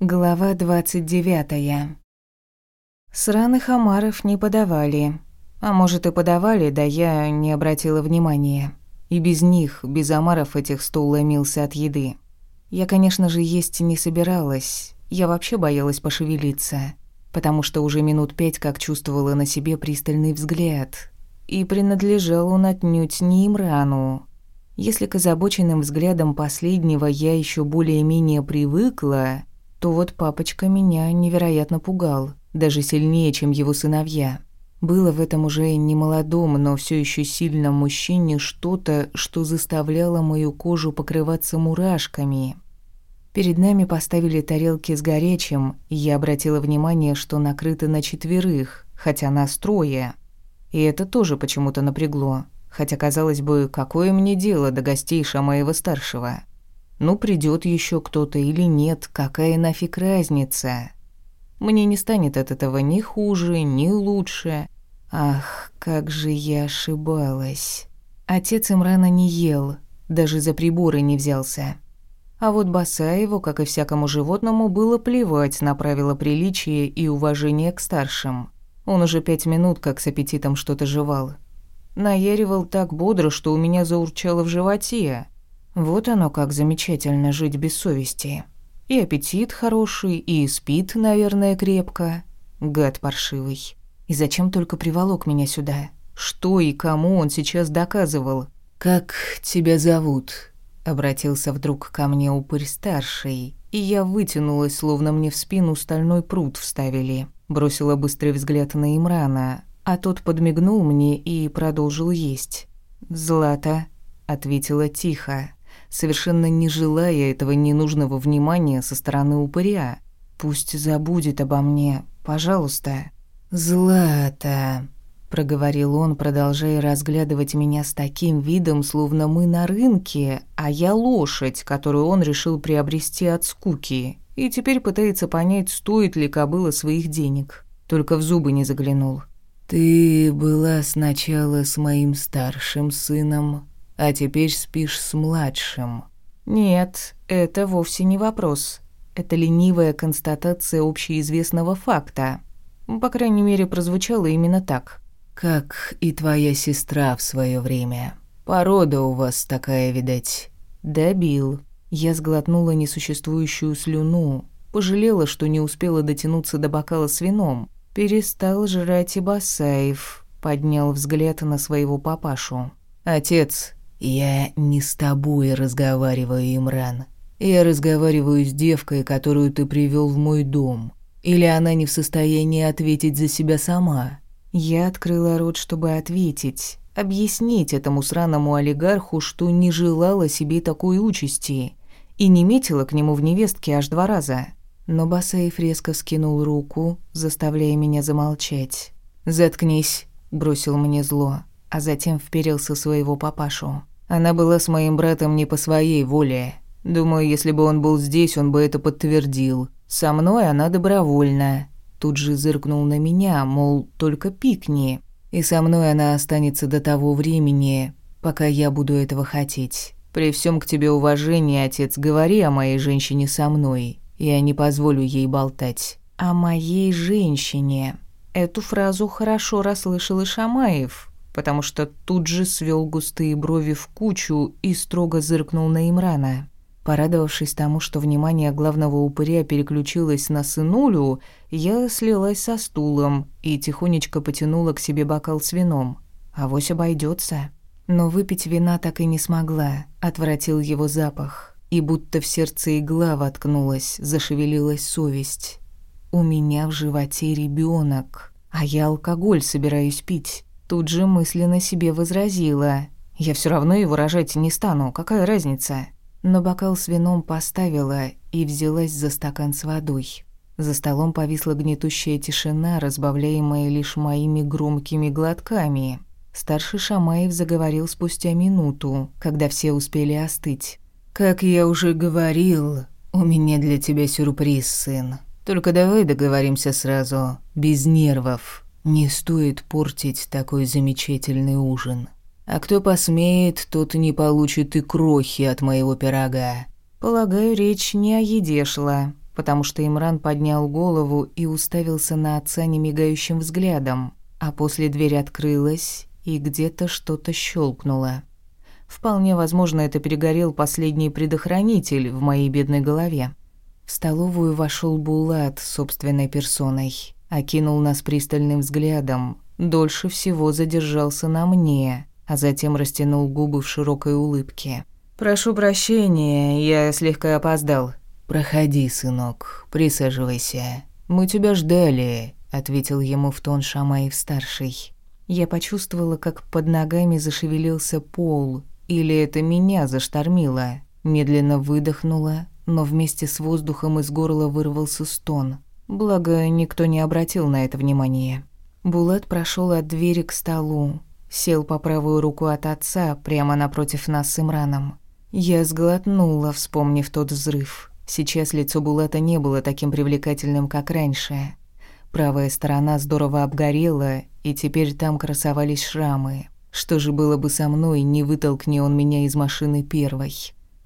Глава 29. Сраных омаров не подавали. А может и подавали, да я не обратила внимания. И без них, без омаров этих стул ломился от еды. Я, конечно же, есть не собиралась. Я вообще боялась пошевелиться, потому что уже минут пять как чувствовала на себе пристальный взгляд. И принадлежал он отнюдь не Имрану. Если к озабоченным взглядам последнего я еще более-менее привыкла, то вот папочка меня невероятно пугал, даже сильнее, чем его сыновья. Было в этом уже не молодом, но все еще сильном мужчине что-то, что заставляло мою кожу покрываться мурашками. Перед нами поставили тарелки с горячим, и я обратила внимание, что накрыто на четверых, хотя нас трое. И это тоже почему-то напрягло, хотя, казалось бы, какое мне дело до гостей Шамаева-старшего. Ну, придет еще кто-то или нет, какая нафиг разница? Мне не станет от этого ни хуже, ни лучше. Ах, как же я ошибалась. Отец Имрана не ел, даже за приборы не взялся. А вот Басаеву, как и всякому животному, было плевать на правила приличия и уважения к старшим. Он уже пять минут как с аппетитом что-то жевал. Наяривал так бодро, что у меня заурчало в животе. Вот оно как замечательно жить без совести. И аппетит хороший, и спит, наверное, крепко. Гад паршивый. И зачем только приволок меня сюда? Что и кому он сейчас доказывал? «Как тебя зовут?» Обратился вдруг ко мне упырь-старший, и я вытянулась, словно мне в спину стальной пруд вставили. Бросила быстрый взгляд на Имрана, а тот подмигнул мне и продолжил есть. «Злата», — ответила тихо совершенно не желая этого ненужного внимания со стороны упыря. «Пусть забудет обо мне, пожалуйста». «Злата», — проговорил он, продолжая разглядывать меня с таким видом, словно мы на рынке, а я лошадь, которую он решил приобрести от скуки, и теперь пытается понять, стоит ли кобыла своих денег. Только в зубы не заглянул. «Ты была сначала с моим старшим сыном, а теперь спишь с младшим». «Нет, это вовсе не вопрос. Это ленивая констатация общеизвестного факта. По крайней мере, прозвучало именно так». «Как и твоя сестра в свое время. Порода у вас такая, видать». «Добил». Я сглотнула несуществующую слюну, пожалела, что не успела дотянуться до бокала с вином. Перестал жрать и Басаев, поднял взгляд на своего папашу. «Отец, «Я не с тобой разговариваю, Имран. Я разговариваю с девкой, которую ты привел в мой дом. Или она не в состоянии ответить за себя сама?» Я открыла рот, чтобы ответить, объяснить этому сраному олигарху, что не желала себе такой участи и не метила к нему в невестке аж два раза. Но Басаев резко скинул руку, заставляя меня замолчать. «Заткнись», — бросил мне зло, а затем вперился своего папашу. Она была с моим братом не по своей воле. Думаю, если бы он был здесь, он бы это подтвердил. Со мной она добровольна. Тут же зыркнул на меня, мол, только пикни. И со мной она останется до того времени, пока я буду этого хотеть. При всем к тебе уважении, отец, говори о моей женщине со мной. Я не позволю ей болтать. О моей женщине. Эту фразу хорошо расслышал и Шамаев потому что тут же свел густые брови в кучу и строго зыркнул на Имрана. Порадовавшись тому, что внимание главного упыря переключилось на сынулю, я слилась со стулом и тихонечко потянула к себе бокал с вином. Авось обойдется. Но выпить вина так и не смогла, отвратил его запах. И будто в сердце игла воткнулась, зашевелилась совесть. У меня в животе ребенок, а я алкоголь собираюсь пить. Тут же мысленно себе возразила. Я все равно его рожать не стану, какая разница? Но бокал с вином поставила и взялась за стакан с водой. За столом повисла гнетущая тишина, разбавляемая лишь моими громкими глотками. Старший Шамаев заговорил спустя минуту, когда все успели остыть. «Как я уже говорил, у меня для тебя сюрприз, сын. Только давай договоримся сразу, без нервов. Не стоит портить такой замечательный ужин. А кто посмеет, тот не получит и крохи от моего пирога. Полагаю, речь не о еде шла, потому что Имран поднял голову и уставился на отца немигающим взглядом, а после дверь открылась, и где-то что-то щелкнуло. Вполне возможно, это перегорел последний предохранитель в моей бедной голове. В столовую вошел Булат собственной персоной, окинул нас пристальным взглядом, дольше всего задержался на мне, а затем растянул губы в широкой улыбке. «Прошу прощения, я слегка опоздал». «Проходи, сынок, присаживайся. Мы тебя ждали», — ответил ему в тон Шамаев-старший. Я почувствовала, как под ногами зашевелился пол, или это меня заштормило. Медленно выдохнула, но вместе с воздухом из горла вырвался стон. Благо, никто не обратил на это внимания. Булат прошел от двери к столу, сел по правую руку от отца, прямо напротив нас с Имраном. Я сглотнула, вспомнив тот взрыв. Сейчас лицо Булата не было таким привлекательным, как раньше. Правая сторона здорово обгорела, и теперь там красовались шрамы. Что же было бы со мной, не вытолкни он меня из машины первой?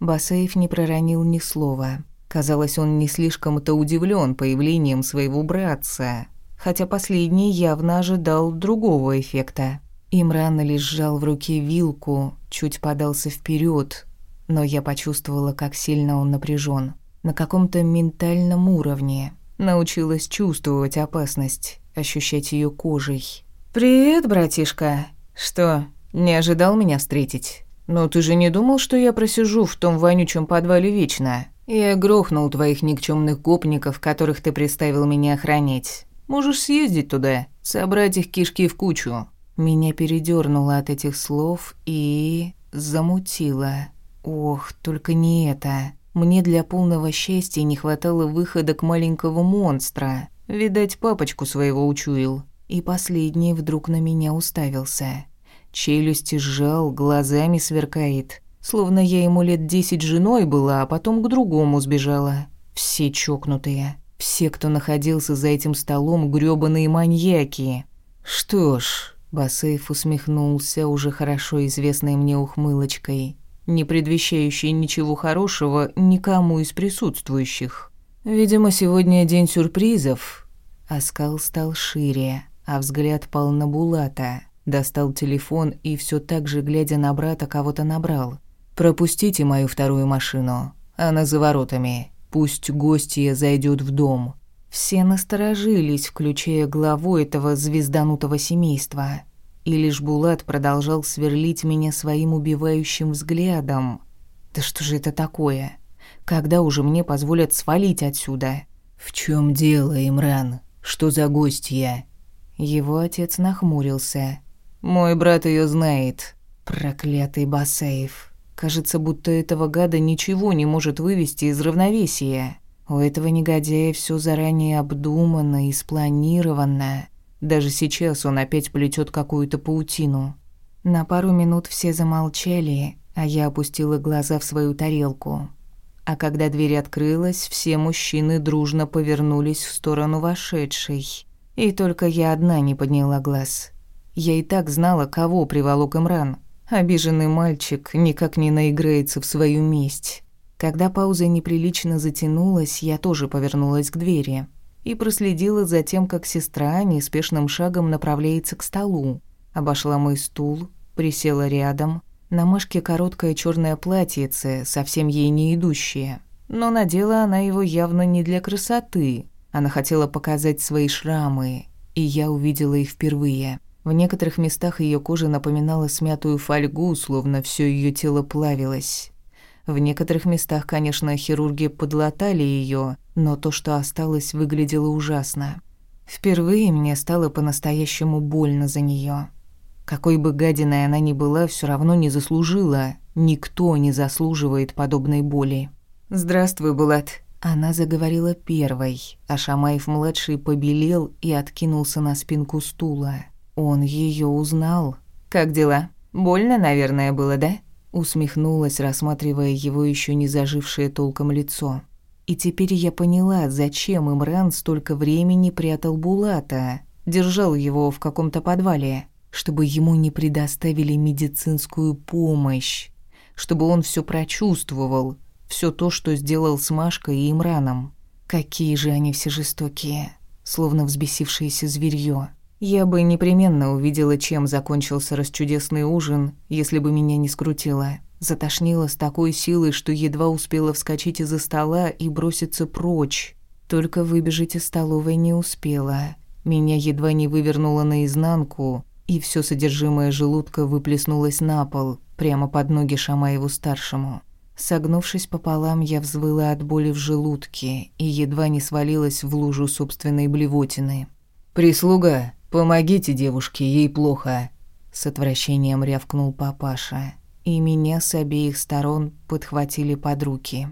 Басаев не проронил ни слова. Казалось, он не слишком-то удивлен появлением своего братца, хотя последний явно ожидал другого эффекта. Имран лишь сжал в руке вилку, чуть подался вперед, но я почувствовала, как сильно он напряжен. На каком-то ментальном уровне. Научилась чувствовать опасность, ощущать ее кожей. «Привет, братишка!» «Что, не ожидал меня встретить? Но ты же не думал, что я просижу в том вонючем подвале вечно? Я грохнул твоих никчемных гопников, которых ты приставил меня охранять. Можешь съездить туда, собрать их кишки в кучу». Меня передёрнуло от этих слов и... замутило. Ох, только не это. Мне для полного счастья не хватало выхода к маленького монстра. Видать, папочку своего учуял и последний вдруг на меня уставился. Челюсти сжал, глазами сверкает. Словно я ему лет десять женой была, а потом к другому сбежала. Все чокнутые. Все, кто находился за этим столом, грёбаные маньяки. Что ж, Басеев усмехнулся уже хорошо известной мне ухмылочкой, не предвещающей ничего хорошего никому из присутствующих. Видимо, сегодня день сюрпризов. Оскал стал шире а взгляд пал на Булата. Достал телефон и все так же, глядя на брата, кого-то набрал. «Пропустите мою вторую машину. Она за воротами. Пусть гостья зайдет в дом». Все насторожились, включая главу этого звезданутого семейства. И лишь Булат продолжал сверлить меня своим убивающим взглядом. «Да что же это такое? Когда уже мне позволят свалить отсюда?» «В чем дело, Имран? Что за гостья?» Его отец нахмурился. «Мой брат ее знает». Проклятый Басаев. Кажется, будто этого гада ничего не может вывести из равновесия. У этого негодяя все заранее обдумано и спланировано. Даже сейчас он опять плетет какую-то паутину. На пару минут все замолчали, а я опустила глаза в свою тарелку. А когда дверь открылась, все мужчины дружно повернулись в сторону вошедшей. И только я одна не подняла глаз. Я и так знала, кого приволок Имран. Обиженный мальчик никак не наиграется в свою месть. Когда пауза неприлично затянулась, я тоже повернулась к двери и проследила за тем, как сестра неспешным шагом направляется к столу. Обошла мой стул, присела рядом. На Машке короткое черное платьице, совсем ей не идущее. Но надела она его явно не для красоты, она хотела показать свои шрамы, и я увидела их впервые. В некоторых местах ее кожа напоминала смятую фольгу, словно все ее тело плавилось. В некоторых местах, конечно, хирурги подлатали ее, но то, что осталось, выглядело ужасно. Впервые мне стало по-настоящему больно за нее. Какой бы гадиной она ни была, все равно не заслужила. Никто не заслуживает подобной боли. «Здравствуй, Булат», она заговорила первой, а Шамаев-младший побелел и откинулся на спинку стула. Он ее узнал. «Как дела? Больно, наверное, было, да?» Усмехнулась, рассматривая его еще не зажившее толком лицо. И теперь я поняла, зачем Имран столько времени прятал Булата, держал его в каком-то подвале, чтобы ему не предоставили медицинскую помощь, чтобы он все прочувствовал, все то, что сделал с Машкой и Имраном. Какие же они все жестокие, словно взбесившееся зверьё. Я бы непременно увидела, чем закончился расчудесный ужин, если бы меня не скрутило. Затошнило с такой силой, что едва успела вскочить из-за стола и броситься прочь. Только выбежать из столовой не успела. Меня едва не вывернуло наизнанку, и все содержимое желудка выплеснулось на пол, прямо под ноги Шамаеву-старшему. Согнувшись пополам, я взвыла от боли в желудке и едва не свалилась в лужу собственной блевотины. «Прислуга, помогите девушке, ей плохо!» С отвращением рявкнул папаша, и меня с обеих сторон подхватили под руки.